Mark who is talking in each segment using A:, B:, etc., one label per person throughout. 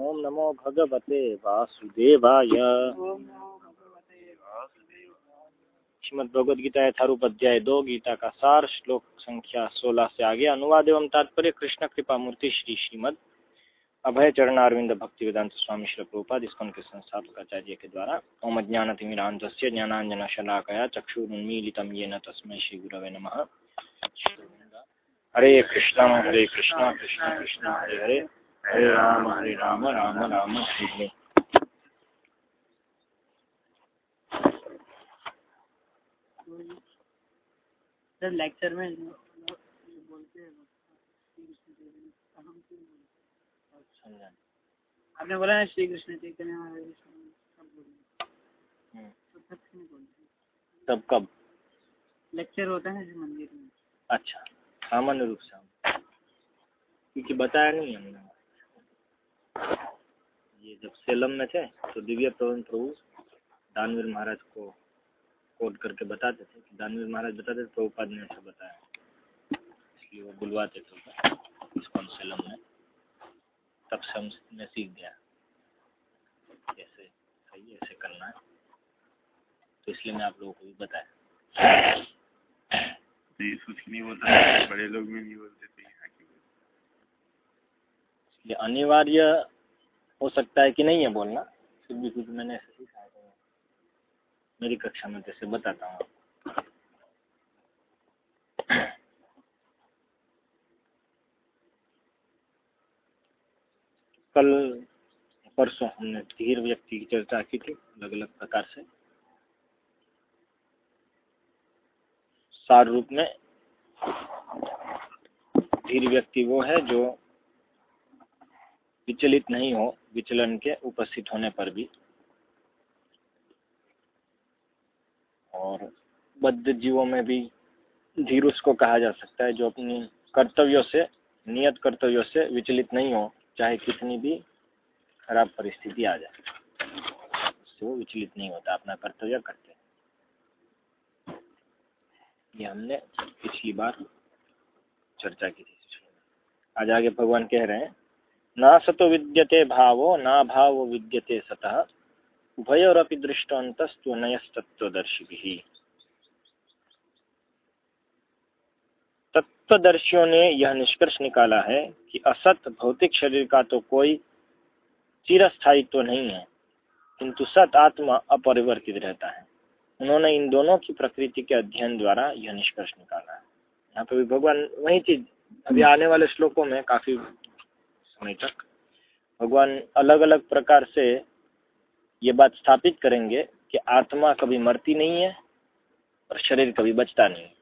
A: ओम नमो भगवते वासुदेवाय। श्रीमद गीता यथारूप अध्याय दो, गीता का सार, श्लोक संख्या सोलह से आगे। अनुवाद एवं तात्पर्य, कृष्ण कृपा मूर्ति श्री श्रीमद अभय चरण अरविंद भक्ति वेदांत स्वामी श्री प्रभुपाद के संस्थापक आचार्य के द्वारा ओम ज्ञान ज्ञानतिमिरांत ज्ञानांजन शलाकया चक्षुरुन्मीलितं येन तस्मै श्री गुरवे नमः। हरे कृष्णा हरे कृष्णा, कृष्ण कृष्ण, हरे हरे। हरे राम हरे राम राम राम हरे
B: सर लेक्चर में बोलते हैं आपने बोला ना श्री कृष्ण चैतन्य
A: हम्म। तब कब?
B: लेक्चर होता है मंदिर में।
A: अच्छा सामान्य रूप से। क्योंकि बताया नहीं हमने। ये जब सेलम में थे तो दिव्य प्रबंध प्रभु दानवीर महाराज को कोट करके बताते थे कि दानवीर महाराज बताते थे, प्रभुपाद ने ऐसा बताया। इसलिए वो बुलवाते थे इसको सेलम में। तब से हमने सीख गया। कैसे सही ऐसे करना है। तो इसलिए मैं आप लोगों को भी बताया।
C: तो ये कुछ नहीं बोलता, बड़े लोग भी नहीं बोलते थे।
A: ये अनिवार्य हो सकता है कि नहीं है बोलना? फिर भी कुछ मैंने ऐसे सीखा है मेरी कक्षा में जैसे बताता हूँ कल परसों हमने धीर व्यक्ति की चर्चा की थी अलग अलग प्रकार से। सार रूप में धीर व्यक्ति वो है जो विचलित नहीं हो, विचलन के उपस्थित होने पर भी। और बद्ध जीवों में भी धीर उसको कहा जा सकता है, जो अपनी कर्तव्यों से, नियत कर्तव्यों से विचलित नहीं हो, चाहे कितनी भी खराब परिस्थिति आ जाए। उससे वो विचलित नहीं होता, अपना कर्तव्य करते ये हमने पिछली बार चर्चा की थी। आज आगे भगवान कह रहे हैं न सतो विद्यते भावो न भावो विद्यते सतः। उभयोरपि दृष्टान्तस्त्वनयस्तत्वदर्शिभिः तत्वदर्शियों ने यह निष्कर्ष निकाला है कि असत भौतिक शरीर का तो कोई चिरस्थायित्व तो नहीं है, किंतु सत आत्मा अपरिवर्तित रहता है। उन्होंने इन दोनों की प्रकृति के अध्ययन द्वारा यह निष्कर्ष निकाला है। यहाँ पे भी भगवान, वही चीज़। अभी आने वाले श्लोकों में काफ़ी समय तक। भगवान अलग अलग प्रकार से ये बात स्थापित करेंगे कि आत्मा कभी मरती नहीं है और शरीर कभी बचता नहीं है।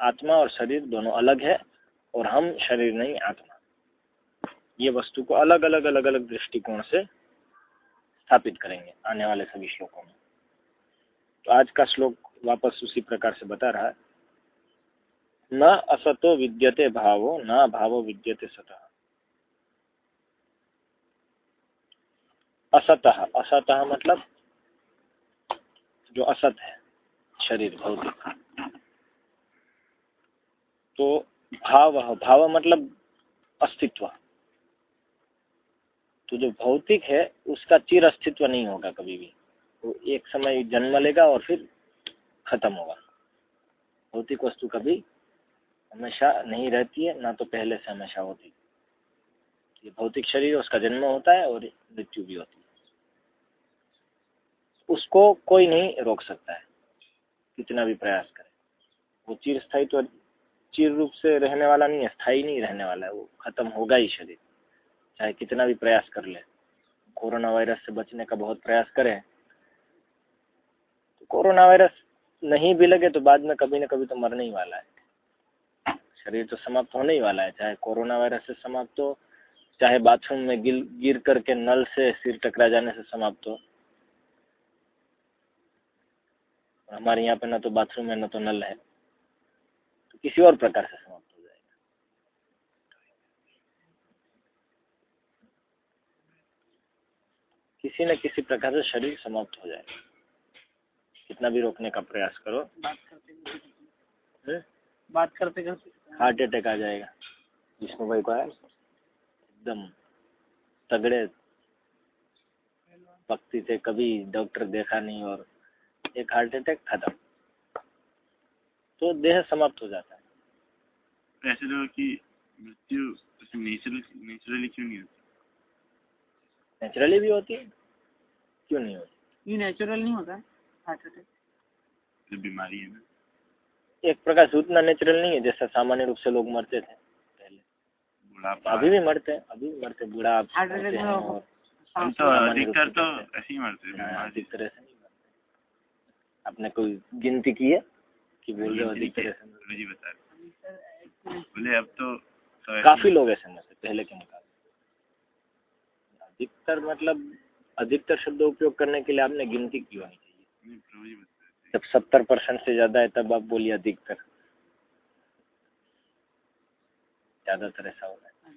A: आत्मा और शरीर दोनों अलग है और हम शरीर नहीं, आत्मा। ये वस्तु को अलग अलग अलग अलग दृष्टिकोण से स्थापित करेंगे आने वाले सभी श्लोकों में। तो आज का श्लोक वापस उसी प्रकार से बता रहा है। न असतो विद्यते भावो, न भावो विद्यते सतः। असतः असतः मतलब जो असत है, शरीर, भौतिक। तो भाव भाव मतलब अस्तित्व। तो जो भौतिक है, उसका चिर अस्तित्व नहीं होगा कभी भी। वो एक समय जन्म लेगा और फिर खत्म होगा। भौतिक वस्तु कभी हमेशा नहीं रहती है, ना तो पहले से हमेशा होती ये भौतिक शरीर उसका जन्म होता है और मृत्यु भी होती है। उसको कोई नहीं रोक सकता है, कितना भी प्रयास करे। वो चिर स्थायी तो चिर रूप से रहने वाला नहीं है, स्थायी नहीं रहने वाला है, वो खत्म होगा ही शरीर। चाहे कितना भी प्रयास कर ले। कोरोना वायरस से बचने का बहुत प्रयास करें। तो कोरोना वायरस नहीं भी लगे तो बाद में कभी ना कभी तो मरने ही वाला है। शरीर तो समाप्त होने ही वाला है चाहे कोरोना वायरस से समाप्त हो चाहे बाथरूम में गिर गिर करके नल से सिर टकरा जाने से समाप्त हो। हमारे यहाँ पे ना तो बाथरूम है ना तो नल है। तो किसी और प्रकार से समाप्त हो जाएगा। किसी न किसी प्रकार से शरीर समाप्त हो जाएगा। कितना भी रोकने का प्रयास करो।
B: बात करते करते? बात करते करते
A: हार्ट अटैक आ जाएगा विष्णु भाई को है एकदम तगड़े व्यक्ति थे कभी डॉक्टर देखा नहीं और एक हार्ट अटैक खत्म। तो देह समाप्त हो जाता है।
C: तो ऐसे लोगों की मृत्यु नेचुरली क्यों नहीं होती?
A: नेचुरली भी होती है क्यों नहीं होती?
B: ये नेचुरल नहीं होता हार्ट अटैक।
C: बीमारी है ना।
A: एक प्रकार से उतना नेचुरल नहीं है जैसा सामान्य रूप से लोग मरते थे पहले। अभी भी मरते हैं अभी भी मरते बुढ़ा हैं
B: में
A: और
C: हम तो अधिकतर तो ऐसे ही मरते हैं
A: हाँ,
C: बीमारी
A: अधिक तरह से नहीं मरते। आपने कोई गिनती की है कि बोल रहे हो अधिक तरह से मरते?
C: गुरु जी बता रहे। बोले अब तो, तो
A: काफ़ी लोग ऐसे मरते पहले के मुकाबले। अधिकतर मतलब अधिकतर शब्द उपयोग करने के लिए आपने गिनती की होनी चाहिए। जब सत्तर परसेंट से ज़्यादा है, तब आप बोलिए अधिकतर। ज़्यादातर ऐसा होता है।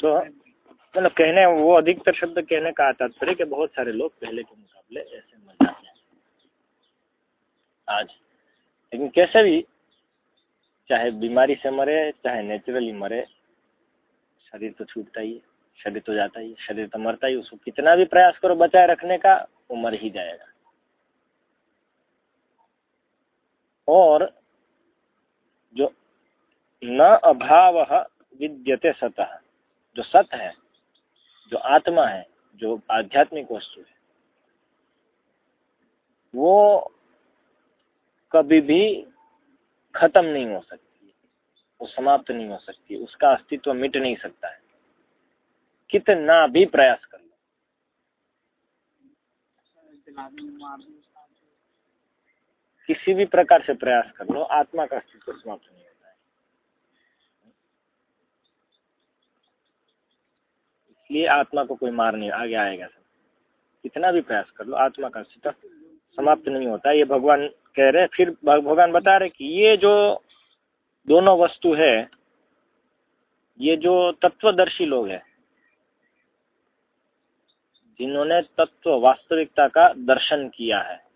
A: तो मतलब कहने, वो अधिकतर शब्द कहने का तात्पर्य कि बहुत सारे लोग पहले के मुकाबले ऐसे मर जाते हैं। आज, लेकिन कैसे भी, चाहे बीमारी से मरे, चाहे नेचुरली मरे, शरीर तो छूटता ही है, शरीर तो जाता ही है, शरीर तो मरता ही उसको कितना भी प्रयास करो बचाए रखने का वो मर ही जाएगा। और जो न अभाव विद्यते सतः, जो सत है, जो आत्मा है, जो आध्यात्मिक वस्तु है, वो कभी भी खत्म नहीं हो सकती, वो समाप्त नहीं हो सकती, उसका अस्तित्व मिट नहीं सकता है। कितना भी प्रयास कर लो
B: जला दूँ, मार दूँ, साफ़ दूँ।
A: किसी भी प्रकार से प्रयास कर लो, आत्मा का अस्तित्व समाप्त नहीं होता है। इसलिए आत्मा को कोई मार नहीं, आगे आएगा सब। कितना भी प्रयास कर लो, आत्मा का अस्तित्व समाप्त नहीं होता ये भगवान कह रहे फिर भगवान बता रहे कि ये जो दोनों वस्तु है, ये जो तत्वदर्शी लोग हैं, जिन्होंने तत्व वास्तविकता का दर्शन किया है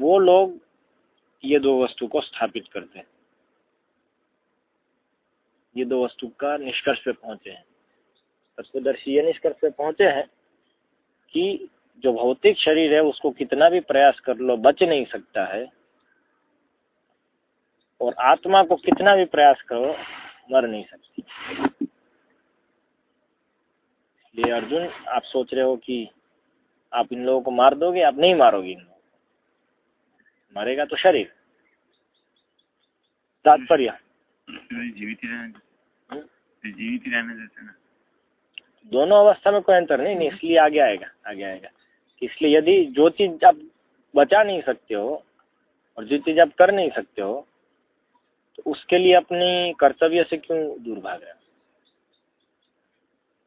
A: वो लोग ये दो वस्तु को स्थापित करते हैं। ये दो वस्तु का निष्कर्ष पे पहुँचे हैं। तत्वदर्शी ये निष्कर्ष पे पहुँचे हैं कि जो भौतिक शरीर है, उसको कितना भी प्रयास कर लो, बच नहीं सकता है। और आत्मा को कितना भी प्रयास करो, मर नहीं सकती। इसलिए अर्जुन, आप सोच रहे हो कि आप इन लोगों को मार दोगे? आप नहीं मारोगे इन लोगों मरेगा तो शरीर। तात्पर्य।
C: जीवित ही रहने जीवित ही रहने देते ना।
A: दोनों अवस्था में कोई अंतर नहीं नहीं इसलिए आगे आएगा आगे आएगा। इसलिए यदि जो चीज़ आप बचा नहीं सकते हो और जो चीज़ आप कर नहीं सकते हो तो उसके लिए अपनी कर्तव्य से क्यों दूर भाग रहे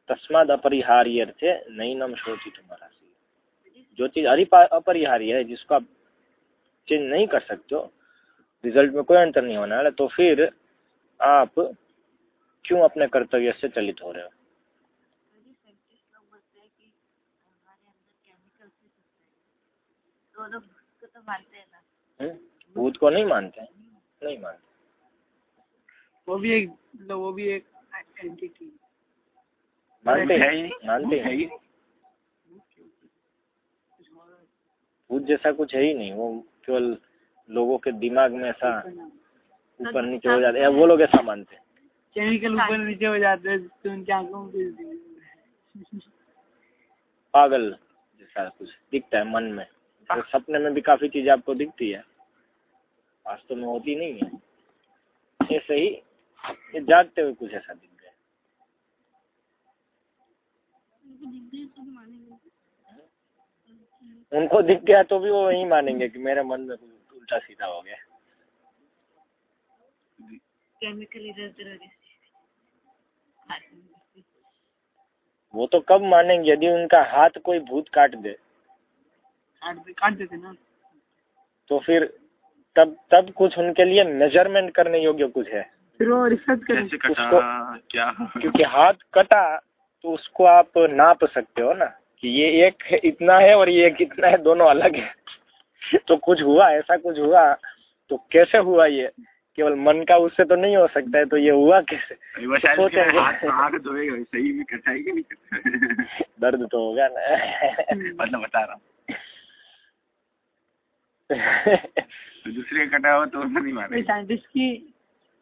A: तस्माद अपरिहार्य थे नहीं नम तुम्हारा जो चीज़ अपरिहार्य है जिसको आप चेंज नहीं कर सकते हो। रिज़ल्ट में कोई अंतर नहीं होने वाला। तो फिर आप क्यों अपने कर्तव्य से चलित हो रहे हो?
D: यदि साइंटिस्ट लोग बोलते हैं कि हमारे अंदर केमिकल से सकता है। तो तो हैं
A: हम्म? भूत को नहीं मानते हैं? नहीं मानते।
B: वो भी एक मतलब वो भी एक एंटिटी
A: मानते
C: है।
A: हैं मानते
C: हैं।
A: भूत जैसा कुछ है ही नहीं। वो केवल लोगों के दिमाग में ऐसा ऊपर नीचे हो जाता है। वो लोग ऐसा मानते हैं।
B: केमिकल ऊपर नीचे हो जाते हैं तो उनकी आँखों में है।
A: पागल जैसा कुछ दिखता है मन में। जैसे सपने में भी काफ़ी चीज़ें आपको दिखती है। वास्तव में होती नहीं है। ऐसे ही ये जागते हुए कुछ ऐसा दिखता गया उनको दिख गया तो भी वो वही मानेंगे कि मेरे मन में कुछ उल्टा सीधा हो गया। वो तो कब मानेंगे? यदि उनका हाथ कोई भूत काट दे।
B: काट दे काट देते ना।
A: तो फिर तब तब कुछ उनके लिए मेज़रमेंट करने योग्य कुछ है।
B: फिर वो रिसर्च करें।
C: कैसे कटा
A: उसको-
C: क्या?
A: क्योंकि हाथ कटा तो उसको आप नाप सकते हो ना। कि ये एक इतना है और ये एक इतना है दोनों अलग है। तो कुछ हुआ ऐसा कुछ हुआ तो कैसे हुआ ये? केवल मन का उससे तो नहीं हो सकता है तो ये हुआ कैसे? तो
C: शायद उसके
A: सोचेंगे।
C: हाथ हाथ सही में कटा है कि नहीं
A: दर्द तो होगा ना।
C: मतलब बता रहा हूँ। तो दूसरे कटा हुआ तो नहीं मारेगा
B: साइंटिस्ट की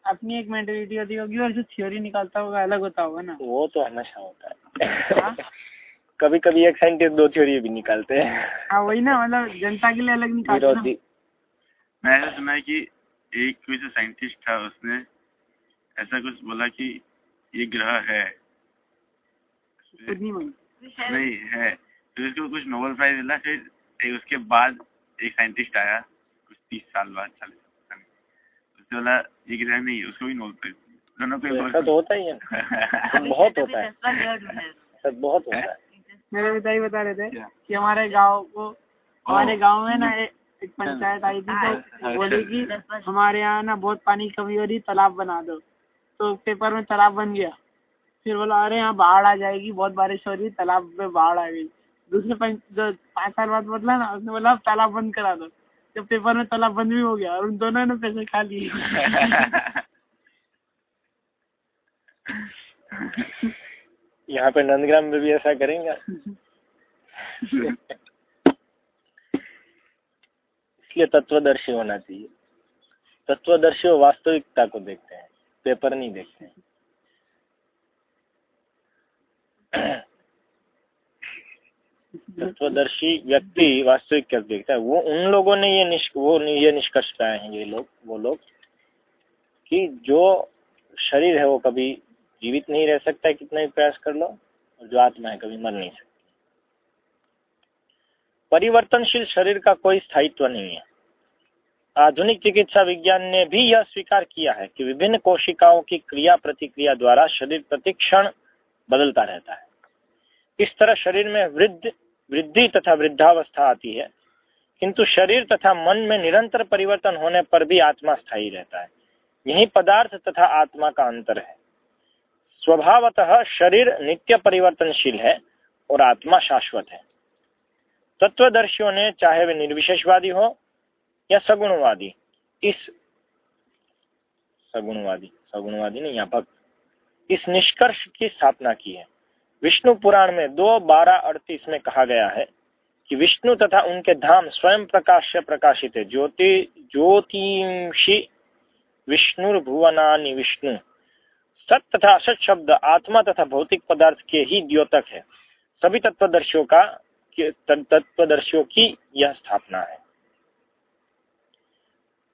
B: अपनी एक मेंटेलिटी होती होगी और जो थ्योरी निकालता होगा अलग होता होगा ना?
A: वो तो हमेशा होता
B: हाँ?
A: कभी कभी एक साइंटिस्ट दो थ्योरी भी निकालते हैं।
B: हाँ वही ना मतलब जनता के लिए अलग निकालते
A: विरोधी।
C: मैं ऐसा सुना है कि एक कोई सा साइंटिस्ट था उसने ऐसा कुछ बोला कि ये ग्रह है।
B: नहीं
C: है। तो उसको कुछ नोबेल प्राइज मिला फिर एक उसके बाद एक साइंटिस्ट आया कुछ तीस साल बाद चालीस साल उसने बोला ये ग्रह नहीं है उसको भी नोबेल प्राइज दोनों को
A: तो होता ही है। बहुत होता है। बहुत होता है।
B: मेरे पिताजी बता रहे थे कि हमारे गाँव को हमारे। गाँव में ना एक एक पंचायत आई थी
C: हाँ,
B: तो बोली कि
D: हाँ।
B: हमारे यहाँ ना बहुत पानी की कमी हो रही तालाब बना दो। तो पेपर में तालाब बन गया। फिर बोला अरे यहाँ बाढ़ आ जाएगी बहुत बारिश हो रही तालाब में बाढ़ आ गई। दूसरे जो पाँच साल बाद बदला ना उसने बोला तालाब बंद करा दो। जब पेपर में तालाब बंद भी हो गया और उन दोनों ने पैसे खा लिए।
A: यहाँ पे नंदग्राम में भी ऐसा करेंगे। इसलिए तत्वदर्शी होना चाहिए। तत्वदर्शी वास्तविकता को देखते हैं। पेपर नहीं देखते हैं। तत्वदर्शी व्यक्ति वास्तविक क्या देखता है? वो उन लोगों ने ये निष्क, वो ये निष्कर्ष पाए हैं, ये लोग, वो लोग, कि जो शरीर है वो कभी जीवित नहीं रह सकता है, कितना भी प्रयास कर लो, और जो आत्मा है कभी मर नहीं सकती। परिवर्तनशील शरीर का कोई स्थायित्व नहीं है। आधुनिक चिकित्सा विज्ञान ने भी यह स्वीकार किया है कि विभिन्न कोशिकाओं की क्रिया प्रतिक्रिया द्वारा शरीर प्रतिक्षण बदलता रहता है। इस तरह शरीर में वृद्ध, वृद्धि तथा वृद्धावस्था आती है, किंतु शरीर तथा मन में निरंतर परिवर्तन होने पर भी आत्मा स्थायी रहता है। यही पदार्थ तथा आत्मा का अंतर है। स्वभावतः शरीर नित्य परिवर्तनशील है और आत्मा शाश्वत है। तत्वदर्शियों ने, चाहे वे निर्विशेषवादी हो या सगुणवादी, इस सगुणवादी सगुणवादी नहीं, यहाँ भक्त इस निष्कर्ष की स्थापना की है। विष्णु पुराण में दो बारह अड़तीस में कहा गया है कि विष्णु तथा उनके धाम स्वयं प्रकाश से प्रकाशित है। ज्योति, ज्योतिषी विष्णुर्भुवनानि विष्णु। सत तथा असत शब्द आत्मा तथा भौतिक पदार्थ के ही द्योतक है। सभी तत्वदर्शियों का तत्वदर्शियों की यह स्थापना है।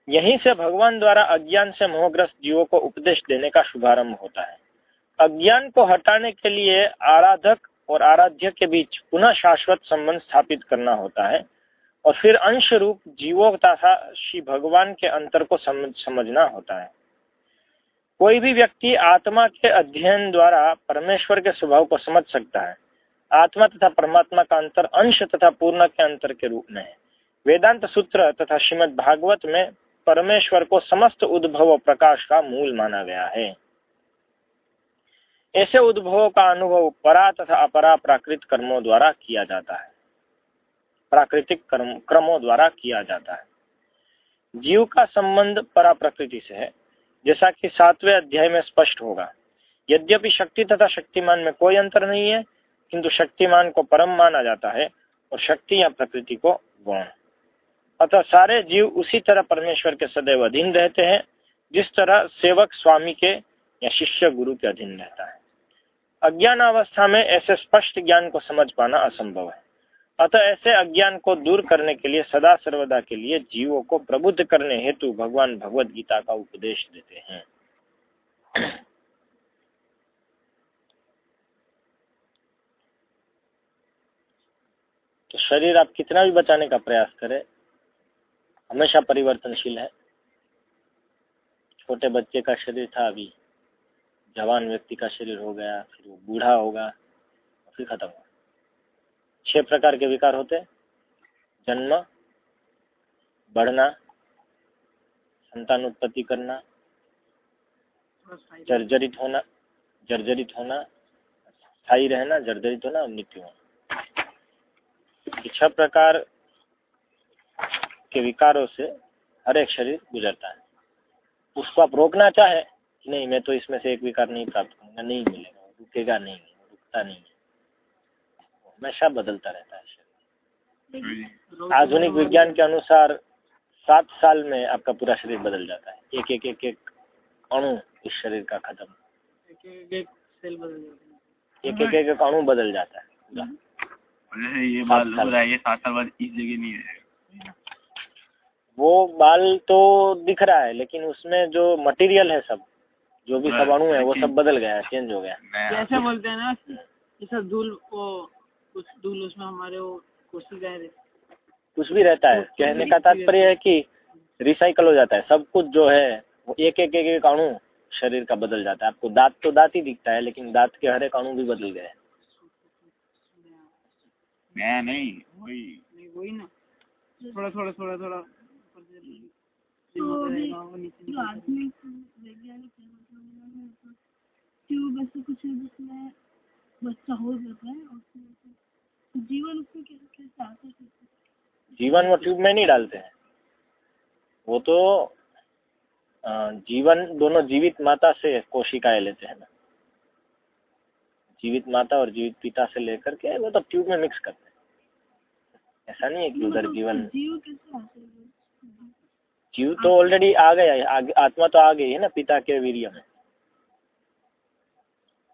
A: यहीं से भगवान द्वारा अज्ञान से मोहग्रस्त जीवों को उपदेश देने का शुभारंभ होता है। अज्ञान को हटाने के लिए आराधक और आराध्य के बीच पुनः शाश्वत संबंध स्थापित करना होता है और फिर अंश रूप जीवों तथा श्री भगवान के अंतर को समझ समझना होता है। कोई भी व्यक्ति आत्मा के अध्ययन द्वारा परमेश्वर के स्वभाव को समझ सकता है। आत्मा तथा परमात्मा का अंतर अंश तथा पूर्ण के अंतर के रूप में है। वेदांत सूत्र तथा श्रीमद भागवत में परमेश्वर को समस्त उद्भव प्रकाश का मूल माना गया है। ऐसे उद्भवों का अनुभव परा तथा अपरा प्राकृत कर्मों द्वारा किया जाता है। प्राकृतिक कर्म क्रमों द्वारा किया जाता है। जीव का संबंध परा प्रकृति से है। जैसा कि सातवें अध्याय में स्पष्ट होगा। यद्यपि शक्ति तथा शक्तिमान में कोई अंतर नहीं है, किंतु शक्तिमान को परम माना जाता है और शक्ति या प्रकृति को गौण। अतः सारे जीव उसी तरह परमेश्वर के सदैव अधीन रहते हैं, जिस तरह सेवक स्वामी के या शिष्य गुरु के अधीन रहता है। अज्ञान अवस्था में ऐसे स्पष्ट ज्ञान को समझ पाना असंभव है। अतः ऐसे अज्ञान को दूर करने के लिए, सदा सर्वदा के लिए जीवों को प्रबुद्ध करने हेतु भगवान भगवत गीता का उपदेश देते हैं। तो शरीर आप कितना भी बचाने का प्रयास करें, हमेशा परिवर्तनशील है। छोटे बच्चे का शरीर था अभी, जवान व्यक्ति का शरीर हो गया, फिर वो बूढ़ा होगा, फिर खत्म छह प्रकार के विकार होते जन्म, बढ़ना संतान उत्पत्ति करना, जर्जरित होना जर्जरित होना, स्थायी रहना, जर्जरित होना मृत्यु होना। छह प्रकार के विकारों से हर एक शरीर गुजरता है। उसको आप रोकना चाहे नहीं, मैं तो इसमें से एक विकार नहीं प्राप्त करूँगा, नहीं मिलेगा, रुकेगा नहीं, रुकता नहीं हमेशा बदलता रहता है शरीर। आधुनिक विज्ञान के अनुसार सात साल में आपका पूरा शरीर बदल जाता है। एक एक एक एक अणु इस शरीर का खत्म।
B: एक एक एक सेल बदल जाते हैं।
A: एक एक एक एक अणु बदल जाता है।
C: जैसे ये बाल हो रहा है ये सात साल बाद इस जगह नहीं रहेगा
A: वो बाल तो दिख रहा है लेकिन उसमें जो मटेरियल है सब जो भी सब अणु है वो सब बदल गया है चेंज हो गया। है
B: जैसे बोलते हैं ना जैसे धूल वो कुछ धूल उसमें हमारे वो कोशिकाएँ
A: कुछ भी रहता है। कहने का तात्पर्य है कि रिसाइकल हो जाता है। सब कुछ जो है वो एक एक एक एक अणु शरीर का बदल जाता है। आपको दांत तो दांत ही दिखता है लेकिन दांत के हर एक अणु भी बदल गए हैं।
C: नया नहीं वही।
B: नहीं वही ना। थोड़ा थोड़ा थोड़ा थोड़ा
D: तो है मतलब कुछ बच्चा हो जाता है तो जीवन उसमें कैसे
A: जीवन वो ट्यूब में नहीं डालते हैं। वो तो जीवन दोनों जीवित माता से कोशिकाएँ लेते हैं ना। जीवित माता और जीवित पिता से लेकर के वो तो ट्यूब में मिक्स करते हैं। ऐसा नहीं है कि उधर
D: मतलब
A: जीवन
D: जीव
A: तो ऑलरेडी आ गया है। आत्मा तो आ गई है ना पिता के वीर्य में।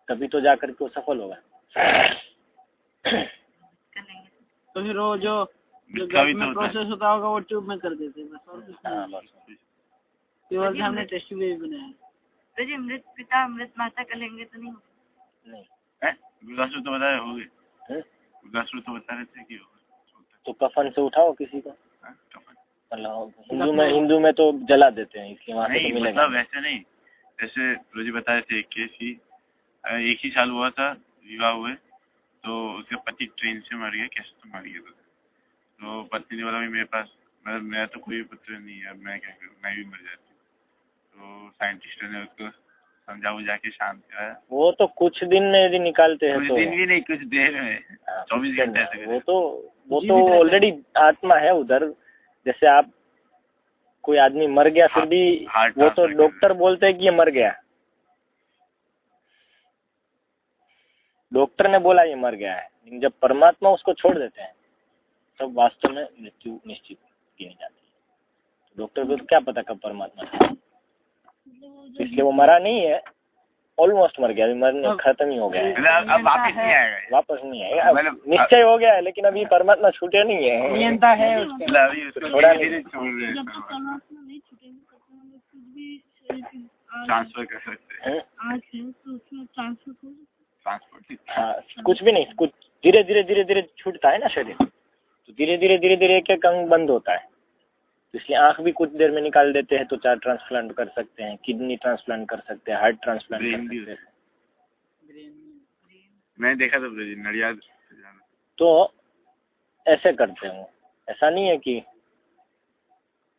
A: तभी तो जाकर के वो सफल होगा
B: तो फिर वो जो गर्भ
C: तो होता है।
B: प्रोसेस होता होगा वो ट्यूब में कर देते हैं बस और कुछ
A: हाँ
B: नहीं
A: बस।
B: केवल से हमने टेस्ट भी बनाया
D: तो जी मृत पिता मृत माता करेंगे तो नहीं
C: है? तो बता रहे हो? गए तो बता रहे थे कि
A: तो कफन से उठाओ किसी को?
C: हाँ।
A: मतलब हिंदू में हिंदू में तो जला देते हैं इसलिए वहाँ
C: नहीं
A: तो
C: मतलब वैसे नहीं। जैसे रोजी बता रहे थे एक केस की एक ही साल हुआ था विवाह हुए। तो उसके पति ट्रेन से मर गया कैसे तो मर गया तो पत्नी ने बोला "भाई, मेरे पास मतलब मेरा तो कोई पुत्र नहीं है मैं क्या करूँ? मैं भी मर जाती तो साइंटिस्टों ने उसको समझा बुझा के शांत कराया।
A: वो तो कुछ दिन में यदि निकालते हैं
C: कुछ
A: तो।
C: दिन भी नहीं कुछ देर में।
A: हाँ,
C: चौबीस घंटे
A: दिन
C: ऐसे
A: में। वो तो वो तो ऑलरेडी आत्मा है उधर। जैसे आप कोई आदमी मर गया फिर भी वो तो डॉक्टर बोलते हैं कि ये मर गया। डॉक्टर ने बोला ये मर गया है। लेकिन जब परमात्मा उसको छोड़ देते हैं तब वास्तव में मृत्यु निश्चित गिनी जाती है। डॉक्टर को तो क्या पता कब परमात्मा तो इसलिए वो मरा नहीं है ऑलमोस्ट मर गया अभी मरने खत्म ही हो गया है।
C: अब वापिस नहीं आएगा
A: वापस नहीं आएगा।
C: मतलब-
A: निश्चय हो गया है लेकिन अभी परमात्मा छूटे नहीं है। थोड़ा
C: ट्रांसफ़र कर सकते हैं।
D: है
C: ट्रांसपोर्ट
A: कुछ भी नहीं कुछ धीरे धीरे धीरे धीरे छूटता है ना शरीर। तो धीरे धीरे धीरे धीरे एक एक अंग बंद होता है। तो इसलिए आँख भी कुछ देर में निकाल देते हैं तो चार ट्रांसप्लांट कर सकते हैं किडनी ट्रांसप्लांट कर सकते हैं हार्ट ट्रांसप्लांट कर सकते हैं।
C: मैंने देखा था नडियाद
A: तो ऐसे करते हो ऐसा नहीं है कि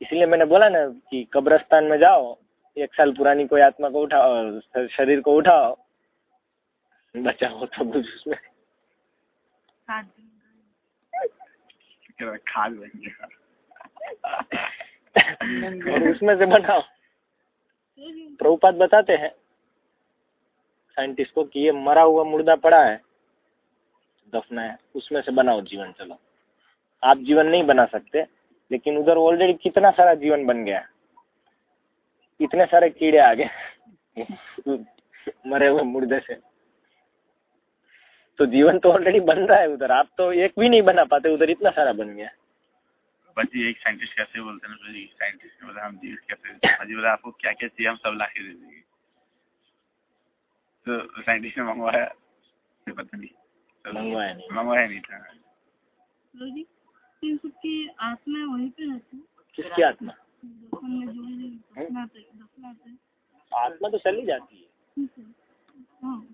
A: इसलिए मैंने बोला ना कि कब्रस्तान में जाओ एक साल पुरानी कोई आत्मा को उठाओ और शरीर को उठाओ बचाओ तो कुछ उसमें।
C: क्या खाद बन
A: और उसमें से बनाओ। प्रभुपाद बताते हैं। साइंटिस्ट को कि ये मरा हुआ मुर्दा पड़ा है। दफना है। उसमें से बनाओ जीवन चलो। आप जीवन नहीं बना सकते लेकिन उधर ऑलरेडी कितना सारा जीवन बन गया। इतने सारे कीड़े आ गए। मरे हुए मुर्दे से। तो जीवन तो ऑलरेडी बन रहा है उधर। आप तो एक भी नहीं बना पाते उधर इतना सारा बन गया।
C: बच्चे एक साइंटिस्ट कैसे बोलते हैं ना साइंटिस्ट ने बोला हम जीवित कैसे बच्चे बोला आपको क्या क्या चाहिए हम सब ला के दे देंगे। तो साइंटिस्ट ने मंगवाया पता नहीं। तो
A: मंगवाया नहीं।
C: मंगवाया नहीं था।
D: लो जी तो इन सबकी आत्मा वहीं पे रहती
A: किसकी आत्मा?
D: जो
A: आत्मा तो चली जाती है।
D: है। हाँ।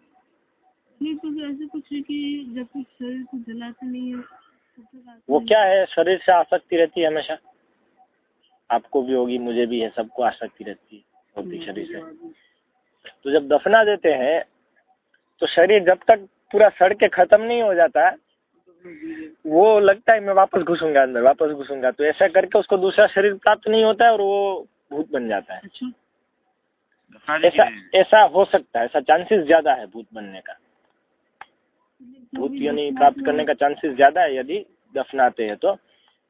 D: नहीं तो ऐसे कुछ है कि जब तक शरीर को जलाते नहीं है तब
A: वो क्या है। शरीर से आसक्ति रहती है हमेशा। आपको भी होगी मुझे भी है सबको आसक्ति रहती है होती शरीर से। तो जब दफना देते हैं तो शरीर जब तक पूरा सड़ के खत्म नहीं हो जाता वो लगता है मैं वापस घुसूँगा अंदर वापस घुसूँगा। तो ऐसा करके उसको दूसरा शरीर प्राप्त नहीं होता है और वो भूत बन जाता है।
B: अच्छा।
A: ऐसा ऐसा हो सकता है ऐसा चांसेस ज़्यादा है भूत बनने का। भूत योनि प्राप्त करने का चांसेस ज़्यादा है यदि दफनाते हैं तो।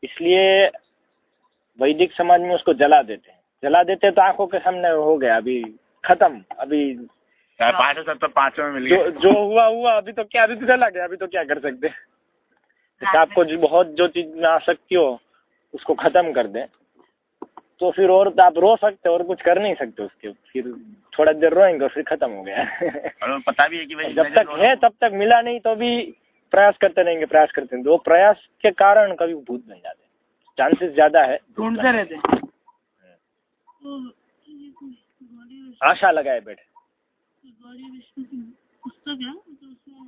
A: इसलिए वैदिक समाज में उसको जला देते हैं। जला देते हैं तो आँखों के सामने हो गया अभी खत्म। अभी
C: चाहे पाँच सब तो पाँचों में मिल
A: गया।
C: जो
A: जो हुआ हुआ अभी तो क्या अभी तो चला गया अभी तो क्या कर सकते हैं? जैसे आपको जो बहुत जो चीज़ में आसक्ति हो उसको खत्म कर दें। तो फिर और तो आप रो सकते और कुछ कर नहीं सकते उसके फिर थोड़ा देर रोएँगे और फिर खत्म हो गया।
C: और पता भी है कि भाई
A: जब तक है तब तक मिला नहीं तो भी प्रयास करते रहेंगे प्रयास करते रहेंगे। वो प्रयास के कारण कभी भूत बन जाते चांसेस ज़्यादा है
B: ढूंढते रहते हैं।
A: आशा लगाए बैठे।
D: पुस्तक है तो उसमें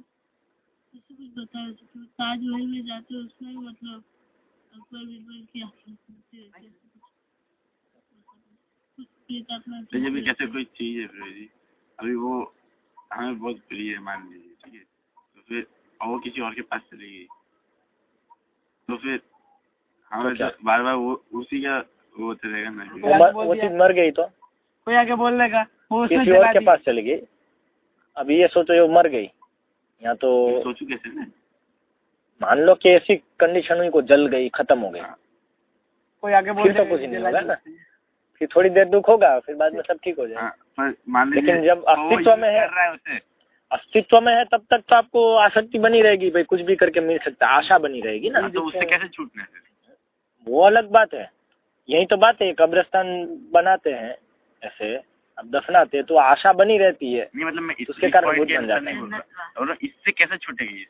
D: ऐसे कुछ बताया था ताजमहल में जाते उसमें मतलब अकबर बीरबल की आँखें खुलती है, कुछ
C: तो ये भी कैसे कोई चीज़ है फिर जी अभी वो हमें बहुत प्रिय है मान लीजिए ठीक है? तो फिर और वो किसी और के पास चली गई। तो फिर हमें
A: तो
C: तो बार बार वो उसी का वो होते रहेगा ना।
A: वो, वो चीज़ मर गई तो?
B: कोई आके बोल देगा वो
A: किसी और के पास चली गई? अभी ये सोचो ये मर गई। या तो
C: सोचू कैसे ना।
A: मान लो कि ऐसी कंडीशन हुई को जल गई खत्म हो गई।
B: कोई आगे बोल
A: फिर तो कुछ नहीं होगा ना। फिर थोड़ी देर दुख होगा फिर बाद में सब ठीक हो
C: हाँ,
A: जाएगा
C: मान
A: लेकिन जब अस्तित्व में है-
C: है
A: अस्तित्व में है तब तक तो आपको आसक्ति बनी रहेगी भाई कुछ भी करके मिल सकता है आशा बनी रहेगी ना।
C: हाँ, तो उससे कैसे छूटना है?
A: वो अलग बात है। यही तो बात है कब्रिस्तान बनाते हैं ऐसे अब दफनाते तो आशा बनी रहती है।
C: नहीं मतलब मैं इस
A: उसके कारण भूत बन जाता है।
C: और इससे कैसे छूटेगी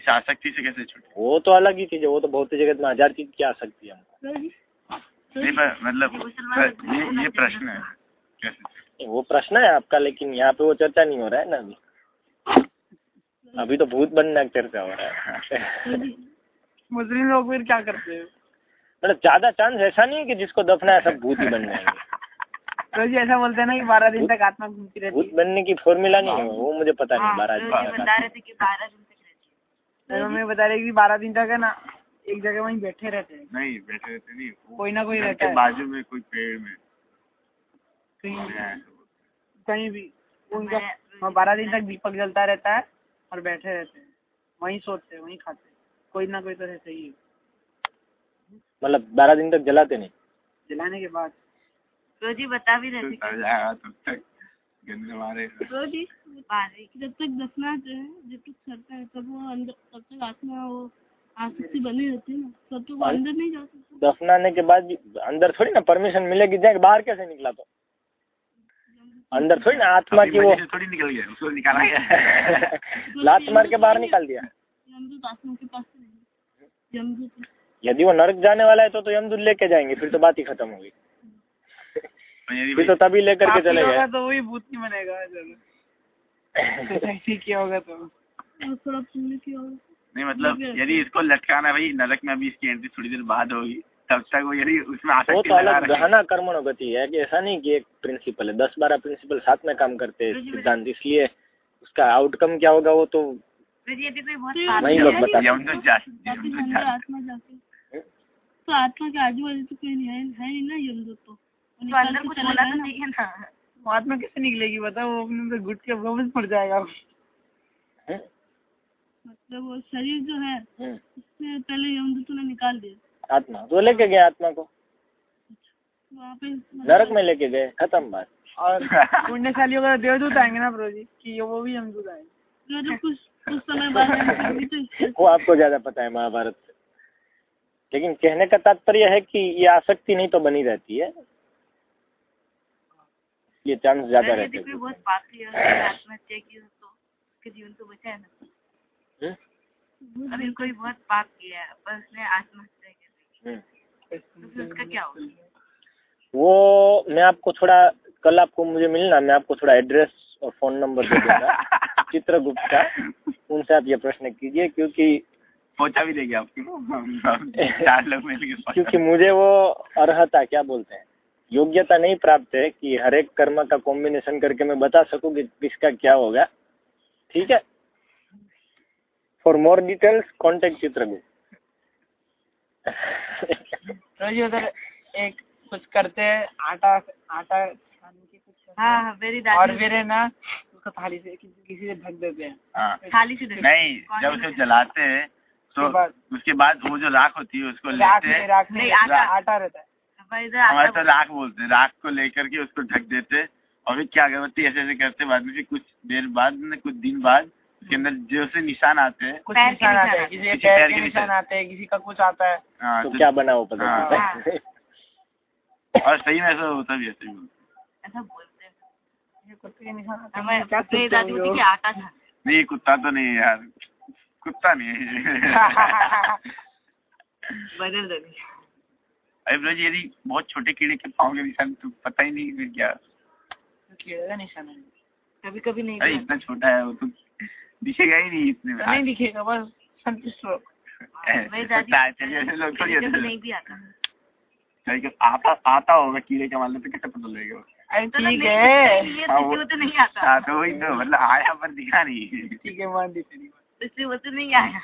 C: इस आसक्ति से कैसे छूटेगी?
A: वो तो अलग ही चीज़ है वो तो भौतिक जगत में हज़ार चीज़ की आसक्ति है हमको।
C: नहीं पर मतलब ये ये प्रश्न है।
A: वो प्रश्न है आपका लेकिन यहाँ पे वो चर्चा नहीं हो रहा है ना अभी? अभी तो भूत बनने का चर्चा हो रहा है।
B: मुस्लिम लोग फिर क्या करते हैं?
A: मतलब ज़्यादा चांस ऐसा नहीं है कि जिसको दफना है सब भूत ही बन जाएँगे
B: तो जी ऐसा बोलते हैं ना कि बारह दिन तक आत्मा घूमती रहती
A: भूत
B: है।
A: बनने की फॉर्मूला नहीं है वो मुझे पता नहीं बारह दिन
E: रोजी बता रहे थे कि बारह दिन तक रहती
B: तो हमें बता रहे कि बारह दिन तक है ना? एक जगह वहीं बैठे रहते हैं।
C: नहीं बैठे रहते नहीं
B: कोई ना कोई रहता है।
C: बाजू में कोई पेड़ में।
B: कहीं
C: बोलता
B: कहीं भी। उनका वहाँ बारह दिन तक दीपक जलता रहता है और बैठे रहते हैं। वहीं सोते हैं वहीं खाते हैं। कोई ना कोई तो रहता ही
A: मतलब बारह दिन तक जलाते नहीं?
B: जलाने के बाद।
E: रोजी बता भी रहे
C: हूँ। तो तब तक गंदे मारे।
D: रोजी?
E: बारह
D: जब तक दफनाते हैं जब तक सरता है तब वो अंदर तब तक आत्मा वो आसक्ति बनी रहती है ना तब तक वो अंदर नहीं जा सकता।
A: दफनाने के बाद अंदर थोड़ी ना परमिशन मिलेगी जाए बाहर कैसे निकला तो? अंदर थोड़ी ना आत्मा की वो
C: थोड़ी निकल गया उसको निकाला गया
A: लात मार के बाहर निकाल दिया। यदि वो नरक जाने वाला है तो तो यमदूत लेके जाएँगे फिर तो बात ही खत्म होगी। फिर तो तभी लेकर के चले गए।
B: तो वही भूत नहीं बनेगा किया होगा तो।
C: नहीं मतलब यदि इसको लटकाना है भाई नरक में अभी इसकी एंट्री थोड़ी देर बाद होगी तब तक वो यदि उसमें
A: वो
C: आसक्ति
A: तो
C: लगा
A: अलग गहना कर्मणो गति है कि ऐसा नहीं कि एक प्रिंसिपल है दस बारह प्रिंसिपल साथ में काम करते हैं सिद्धांत इसलिए उसका आउटकम क्या होगा वो तो
D: तो
A: वही लोग
E: है।
A: बताते हैं।
D: जाके तो आत्मा के आजू बाजू तो कोई नहीं है है नहीं ना यमदूत तो।
E: तो अंदर कुछ
D: गया
E: तो। चाहिए ना?
B: आत्मा कैसे निकलेगी बताओ वो अपने घुट के वापस पड़ जाएगा।
A: हम्म,
D: मतलब वो शरीर जो है
A: हम्म,
D: उससे पहले यमदूतों ने निकाल दिया।
A: आत्मा तो लेके गए आत्मा को?
D: वहाँ पे
A: नरक में लेके गए खत्म बात।
B: और पुण्यशाली तो देवदूत आएँगे ना प्रभु जी कि वो भी यमदूत आएँगे।
D: मतलब कुछ कुछ समय बाद तो
A: वो आपको ज़्यादा पता है महाभारत से। लेकिन कहने का तात्पर्य है कि ये आसक्ति नहीं तो बनी रहती है। ये चांस ज़्यादा रहते हैं।
E: अभी कोई बहुत पाप किया है पर उसने आत्महत्या कर ली
A: हम्म।
E: तो उसका क्या होगा
A: वो मैं आपको थोड़ा कल आपको मुझे मिलना मैं आपको थोड़ा एड्रेस और फ़ोन नंबर दे दूँगा। चित्रगुप्त का उनसे आप ये प्रश्न कीजिए क्योंकि
C: पहुँचा भी देगी आपको। चार लोग
A: क्योंकि मुझे वो अर्हता क्या बोलते हैं योग्यता नहीं प्राप्त है कि हर एक कर्म का कॉम्बिनेशन करके मैं बता सकूँ कि किसका क्या होगा। ठीक है? For more details contact Chitragupta
B: Prabhu ji उधर एक कुछ करते हैं आटा आटा खाने के कुछ
E: हाँ। हाँ मेरी
B: और फिर है ना उसको थाली से किसी किसी से ढक देते हैं।
C: हाँ।
E: थाली से दे
C: नहीं जब उसे जलाते हैं तो
B: उसके बाद
C: वो जो राख होती है उसको
B: राख
C: लेते हैं।
B: राख
E: नहीं, आटा।
B: आटा रहता है।
E: हमारे इधर
C: हमारे तो राख बोलते हैं राख को लेकर के उसको ढक देते हैं। और फिर क्या अगरबत्ती ऐसे ऐसे करते हैं बाद में फिर कुछ देर बाद कुछ दिन बाद उसके अंदर जो से निशान आते हैं।
B: कुछ निशान आते हैं किसी के पैर के निशान। आते हैं किसी का कुछ आता है।
C: हाँ,
A: तो
C: तो-
A: क्या बना वो पता
C: हाँ।
A: चलता है।
C: और सही में ऐसा होता भी ऐसे ही बोलते
E: ऐसा बोलते हैं।
B: कुत्ते के निशान आते हैं क्या कुत्ते
E: दादी
B: हो?
E: बोलती
B: ये?
E: कि आटा था।
C: नहीं कुत्ता तो नहीं यार। कुत्ता नहीं है।
E: बदल दे
C: अरे ब्रो जी यदि बहुत छोटे कीड़े के पाँव के निशान तो पता ही नहीं फिर क्या।
B: कीड़े का निशान है।
E: कभी कभी नहीं
C: अरे इतना छोटा है वो तो। दिखेगा ही नहीं इतने में।
B: तो नहीं दिखेगा बस संतुष्ट रहो।
C: है, हैं।
E: नहीं भी आता
C: आता आता होगा कीड़े का तो कैसे पता लगेगा।
E: तो
B: ठीक है।
C: हाँ,
E: तो नहीं आता।
C: हाँ तो वही तो मतलब आया पर दिखा नहीं।
B: ठीक है मान दी तेरी
E: इसलिए वो तो नहीं आया।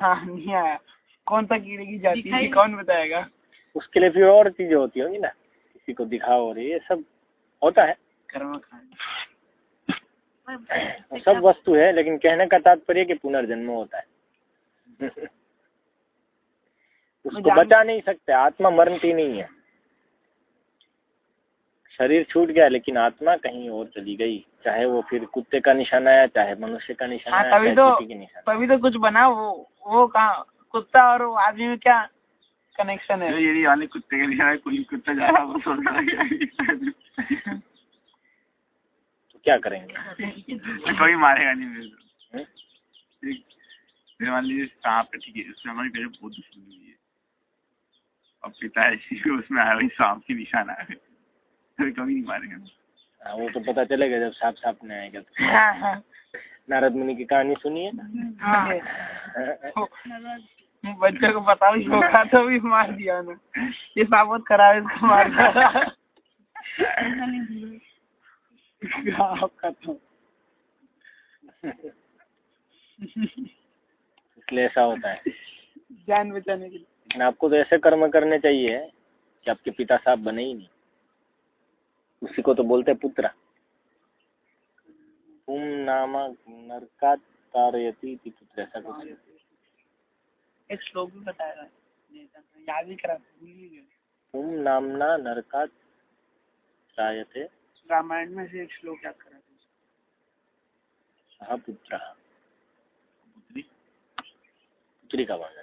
B: हाँ नहीं आया। कौन सा कीड़े की जाति है? कौन बताएगा?
A: उसके लिए फिर और चीज़ें होती होंगी ना। किसी को दिखाओ और ये सब होता है।
B: कर्म खान।
A: सब वस्तु है लेकिन कहने का तात्पर्य कि पुनर्जन्म होता है। उसको बचा नहीं सकते आत्मा मरती नहीं है। शरीर छूट गया लेकिन आत्मा कहीं और चली गई चाहे वो फिर कुत्ते का निशान आया चाहे मनुष्य का निशान
B: हाँ
A: आया
B: तभी तो
A: निशान
B: तभी तो कुछ बना वो वो कहाँ कुत्ता और आदमी में क्या कनेक्शन
C: तो
B: है
C: यदि वाले कुत्ते के लिए कुत्ता जा रहा है
A: तो क्या करेंगे?
C: तो कोई मारेगा नहीं मेरे को? एक- मान लीजिए सांप है ठीक है उससे हमारी घर बहुत दुश्मनी हुई है। और पिता ऐसी उसमें आया वही सांप के निशान आया है कभी नहीं मारेगा।
A: हाँ वो तो पता चलेगा जब साफ़ साफ़ नहीं आएगा तो
B: हाँ हाँ।
A: नारद मुनि की कहानी सुनिए
B: हाँ? वो- बच्चे को पता भी होगा तो भी मार दिया ना ये साबुत करा इसको मार दिया। खत्म
A: इसलिए ऐसा होता है।
B: जान बचाने के लिए।
A: लेकिन आपको तो ऐसे कर्म करने चाहिए कि आपके पिता साहब बने ही नहीं। उसी को तो बोलते हैं पुत्र। तुम नामा नरका तारयती पुत्र ऐसा कुछ
B: एक श्लोक भी बताया याद ही करा
A: तुम नामना नरका त्रायते
B: रामायण में से एक श्लोक याद करा था
A: सह पुत्र। पुत्री का वर्णन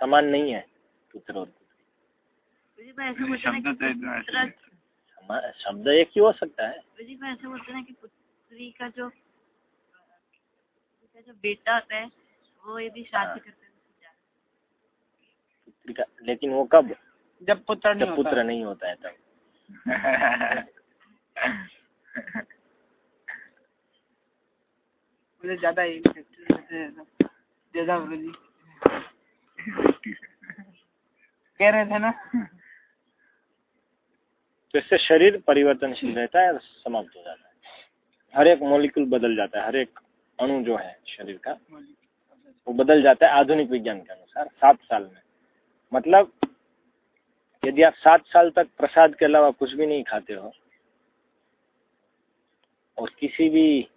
A: समान नहीं है पुत्र और पुत्री।
C: शब्द तो
E: पुत्र
A: शब्द एक ही हो सकता है।
E: ऐसे बोलते ना कि पुत्री का जो का जो बेटा होता है वो यदि शादी करता है
A: पुत्री का लेकिन वो कब?
B: जब पुत्र नहीं
A: जब पुत्र नहीं होता है तब।
B: मुझे ज़्यादा ज़्यादा जी। कह रहे थे ना?
A: तो इससे शरीर परिवर्तनशील रहता है और समाप्त हो जाता है। हर एक मॉलिक्यूल बदल जाता है हर एक अणु जो है शरीर का वो बदल जाता है आधुनिक विज्ञान के अनुसार सात साल में। मतलब यदि आप सात साल तक प्रसाद के अलावा कुछ भी नहीं खाते हो और किसी भी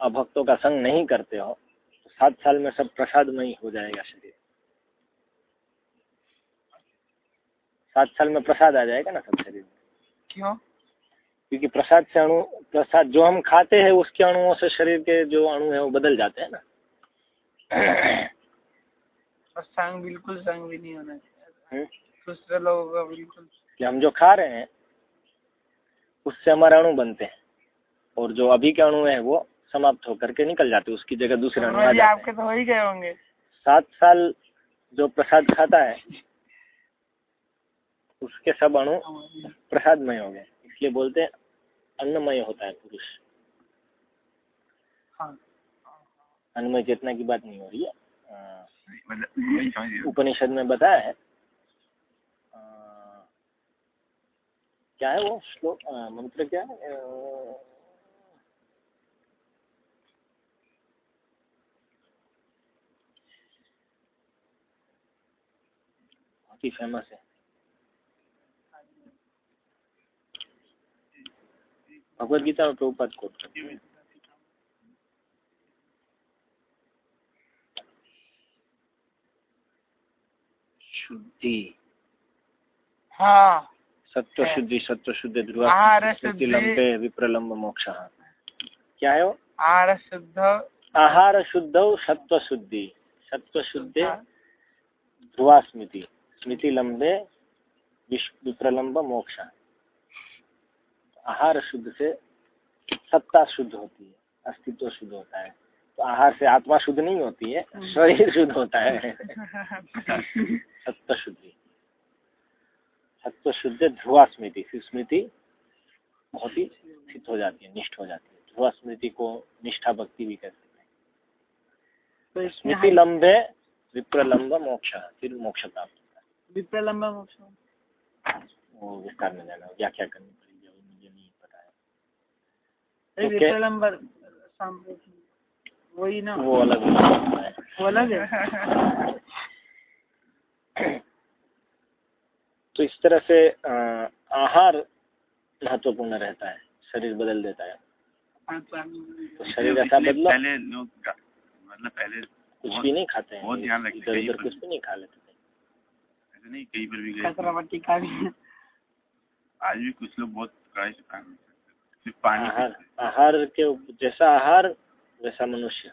A: अभक्तों का संग नहीं करते हो तो सात साल में सब प्रसादमय हो जाएगा शरीर। सात साल में प्रसाद आ जाएगा ना सब शरीर में।
B: क्यों?
A: क्योंकि प्रसाद से अणु प्रसाद जो हम खाते हैं उसके अणुओं से शरीर के जो अणु है वो बदल जाते हैं ना।
B: और संग बिल्कुल संग भी नहीं होना चाहिए।
A: हम्म?
B: दूसरे लोगों का बिल्कुल।
A: कि हम जो खा रहे हैं उससे हमारे अणु बनते हैं। और जो अभी के अणु है वो समाप्त होकर के निकल जाते हैं उसकी जगह दूसरे अणु आ जाते
B: आपके तो हो ही गए होंगे।
A: सात साल जो प्रसाद खाता है उसके सब अणु प्रसादमय हो गए। इसलिए बोलते हैं अन्नमय होता है पुरुष।
B: हाँ।
A: अन्नमय चेतना की बात नहीं हो रही है।
C: मतलब वही समझ रहे।
A: उपनिषद में बताया है क्या है वो? श्लोक मंत्र क्या है? काफ़ी फ़ेमस है भगवत गीता और प्रभुपद को शुद्धि।
B: हाँ।
A: सत्व शुद्धि सत्व शुद्धि। ध्रुव। लंबे विप्रलंब मोक्ष। क्या है वो?
B: आहार शुद्ध।
A: आहार शुद्ध सत्व शुद्धि सत्व शुद्धे ध्रुवा स्मृति। स्मृति लंबे विश्व विप्रलंब मोक्ष। आहार शुद्ध से सत्ता शुद्ध होती है अस्तित्व शुद्ध होता है। तो आहार से आत्मा शुद्ध नहीं होती है शरीर शुद्ध होता है। सत्व शुद्धि सत्व शुद्ध ध्रुवा स्मृति। फिर स्मृति बहुत ही स्थित हो जाती है निष्ठ हो जाती है। ध्रुवा स्मृति को निष्ठा भक्ति भी कह सकते हैं।
B: तो
A: स्मृति लंबे विप्रलंब मोक्ष फिर मोक्ष प्राप्त होता है।
B: विप्रलंब मोक्ष।
A: वो विस्तार में जाना व्याख्या करनी पड़ेगी मुझे नहीं पता है। तो क्या-
B: वही ना।
A: वो अलग है।
B: वो अलग है?
A: तो इस तरह से आहार महत्वपूर्ण रहता है शरीर बदल देता है। तो शरीर ऐसा बदलो।
C: पहले लोग मतलब पहले
A: कुछ भी नहीं खाते हैं।
C: बहुत ध्यान रखते
A: इधर उधर कुछ भी नहीं खा लेते थे।
C: ऐसे नहीं कहीं पर भी गए।
B: कचरा पट्टी का भी।
C: आज भी कुछ लोग बहुत हैं। सिर्फ़ पानी
A: आहार आहार के जैसा आहार वैसा मनुष्य।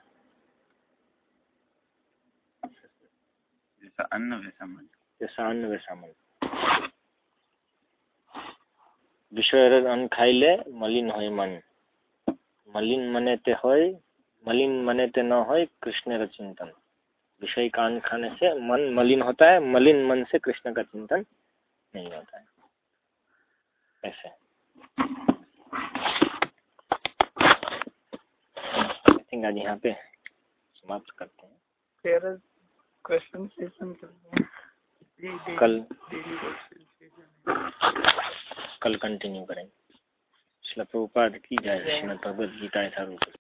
C: जैसा अन्न वैसा मन
A: जैसा अन्न वैसा मन विषय अन्न खाइले मलिन होय मन मलिन मने ते होय मलिन मने ते न होय कृष्ण का चिंतन विषय का अन्न खाने से मन मलिन होता है मलिन मन से कृष्ण का चिंतन नहीं होता है ऐसे आज यहाँ पे समाप्त करते हैं
B: फिर क्वेश्चन
A: कल कल कंटिन्यू करेंगे। प्रभुपाद की जय। श्रीमद भगवद गीता यथारूप